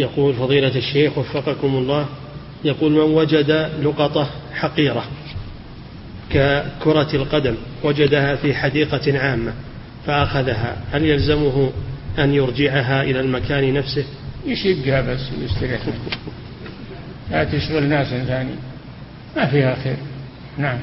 يقول فضيلة الشيخ وفقكم الله يقول من وجد لقطة حقيرة ككرة القدم وجدها في حديقة عامة فأخذها هل يلزمه أن يرجعها إلى المكان نفسه؟ يشقها بس ويستريح. لا تشغل ناس ثاني. ما فيها خير. نعم.